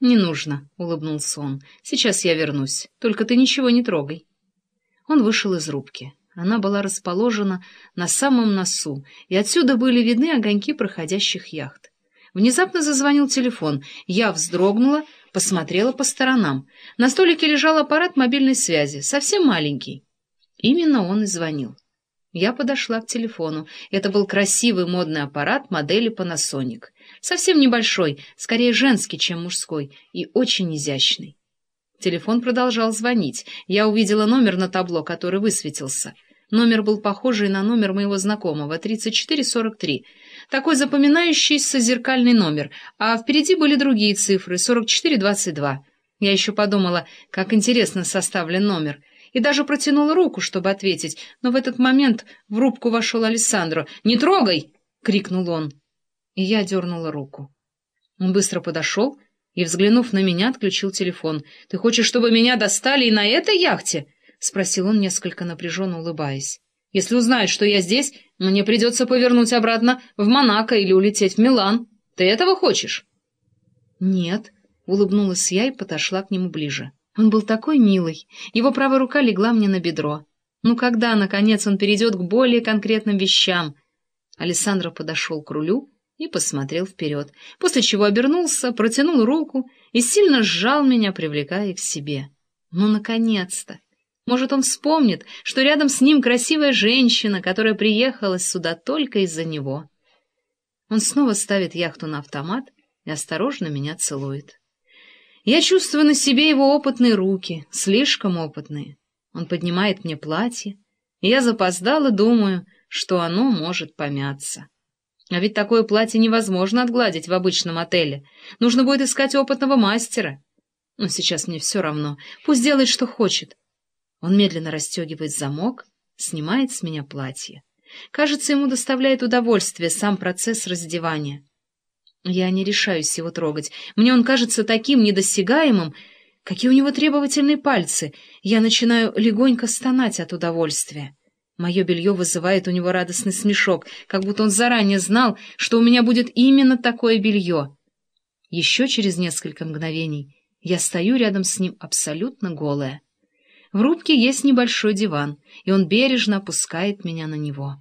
«Не нужно», — улыбнулся он. «Сейчас я вернусь. Только ты ничего не трогай». Он вышел из рубки. Она была расположена на самом носу, и отсюда были видны огоньки проходящих яхт. Внезапно зазвонил телефон. Я вздрогнула, посмотрела по сторонам. На столике лежал аппарат мобильной связи, совсем маленький. Именно он и звонил. Я подошла к телефону. Это был красивый модный аппарат модели Panasonic. Совсем небольшой, скорее женский, чем мужской, и очень изящный. Телефон продолжал звонить. Я увидела номер на табло, который высветился. Номер был похожий на номер моего знакомого, 3443. Такой запоминающийся зеркальный номер, а впереди были другие цифры, 4422. Я еще подумала, как интересно составлен номер, и даже протянула руку, чтобы ответить, но в этот момент в рубку вошел Алессандро. «Не трогай!» — крикнул он. И я дернула руку. Он быстро подошел и, взглянув на меня, отключил телефон. «Ты хочешь, чтобы меня достали и на этой яхте?» — спросил он, несколько напряженно улыбаясь. «Если узнают, что я здесь, мне придется повернуть обратно в Монако или улететь в Милан. Ты этого хочешь?» «Нет», — улыбнулась я и подошла к нему ближе. Он был такой милый. Его правая рука легла мне на бедро. Ну когда, наконец, он перейдет к более конкретным вещам? Александр подошел к рулю и посмотрел вперед, после чего обернулся, протянул руку и сильно сжал меня, привлекая к себе. Ну, наконец-то! Может, он вспомнит, что рядом с ним красивая женщина, которая приехала сюда только из-за него. Он снова ставит яхту на автомат и осторожно меня целует. Я чувствую на себе его опытные руки, слишком опытные. Он поднимает мне платье, и я запоздала думаю, что оно может помяться. А ведь такое платье невозможно отгладить в обычном отеле. Нужно будет искать опытного мастера. Но сейчас мне все равно. Пусть делает, что хочет. Он медленно расстегивает замок, снимает с меня платье. Кажется, ему доставляет удовольствие сам процесс раздевания. Я не решаюсь его трогать. Мне он кажется таким недосягаемым. Какие у него требовательные пальцы. Я начинаю легонько стонать от удовольствия. Мое белье вызывает у него радостный смешок, как будто он заранее знал, что у меня будет именно такое белье. Еще через несколько мгновений я стою рядом с ним абсолютно голая. В рубке есть небольшой диван, и он бережно опускает меня на него.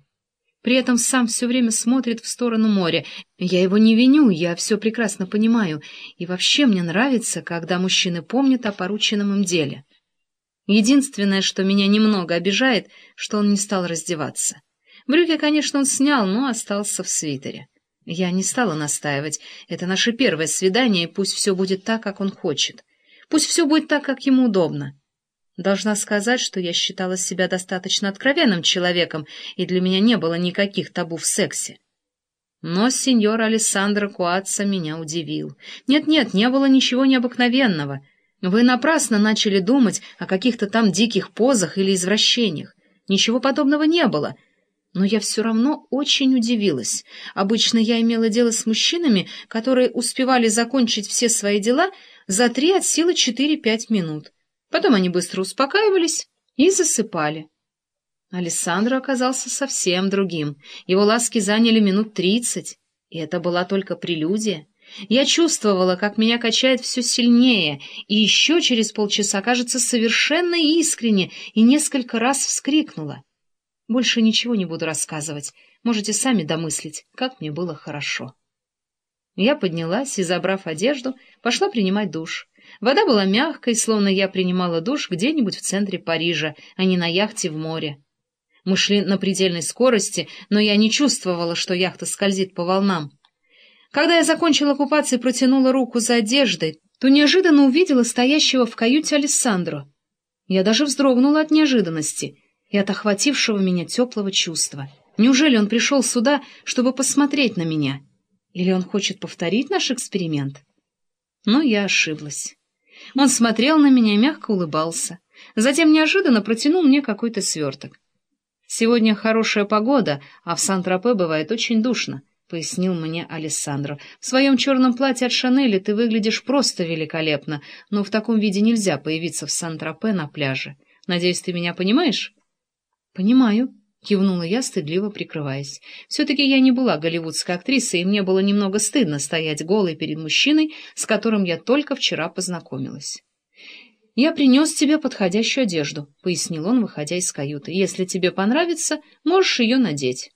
При этом сам все время смотрит в сторону моря. Я его не виню, я все прекрасно понимаю. И вообще мне нравится, когда мужчины помнят о порученном им деле. Единственное, что меня немного обижает, что он не стал раздеваться. Брюки, конечно, он снял, но остался в свитере. Я не стала настаивать. Это наше первое свидание, и пусть все будет так, как он хочет. Пусть все будет так, как ему удобно. Должна сказать, что я считала себя достаточно откровенным человеком, и для меня не было никаких табу в сексе. Но сеньор Алессандро Куатса меня удивил. Нет-нет, не было ничего необыкновенного. Вы напрасно начали думать о каких-то там диких позах или извращениях. Ничего подобного не было. Но я все равно очень удивилась. Обычно я имела дело с мужчинами, которые успевали закончить все свои дела за три от силы четыре-пять минут. Потом они быстро успокаивались и засыпали. Алессандро оказался совсем другим. Его ласки заняли минут тридцать, и это была только прелюдия. Я чувствовала, как меня качает все сильнее, и еще через полчаса, кажется, совершенно искренне, и несколько раз вскрикнула. Больше ничего не буду рассказывать. Можете сами домыслить, как мне было хорошо. Я поднялась и, забрав одежду, пошла принимать душ. Вода была мягкой, словно я принимала душ где-нибудь в центре Парижа, а не на яхте в море. Мы шли на предельной скорости, но я не чувствовала, что яхта скользит по волнам. Когда я закончила купаться и протянула руку за одеждой, то неожиданно увидела стоящего в каюте Алессандро. Я даже вздрогнула от неожиданности и от охватившего меня теплого чувства. Неужели он пришел сюда, чтобы посмотреть на меня? Или он хочет повторить наш эксперимент? Но я ошиблась. Он смотрел на меня мягко улыбался. Затем неожиданно протянул мне какой-то сверток. «Сегодня хорошая погода, а в Сан-Тропе бывает очень душно», — пояснил мне Алессандро. «В своем черном платье от Шанели ты выглядишь просто великолепно, но в таком виде нельзя появиться в Сан-Тропе на пляже. Надеюсь, ты меня понимаешь?» «Понимаю», — Кивнула я, стыдливо прикрываясь. Все-таки я не была голливудской актрисой, и мне было немного стыдно стоять голой перед мужчиной, с которым я только вчера познакомилась. «Я принес тебе подходящую одежду», — пояснил он, выходя из каюты. «Если тебе понравится, можешь ее надеть».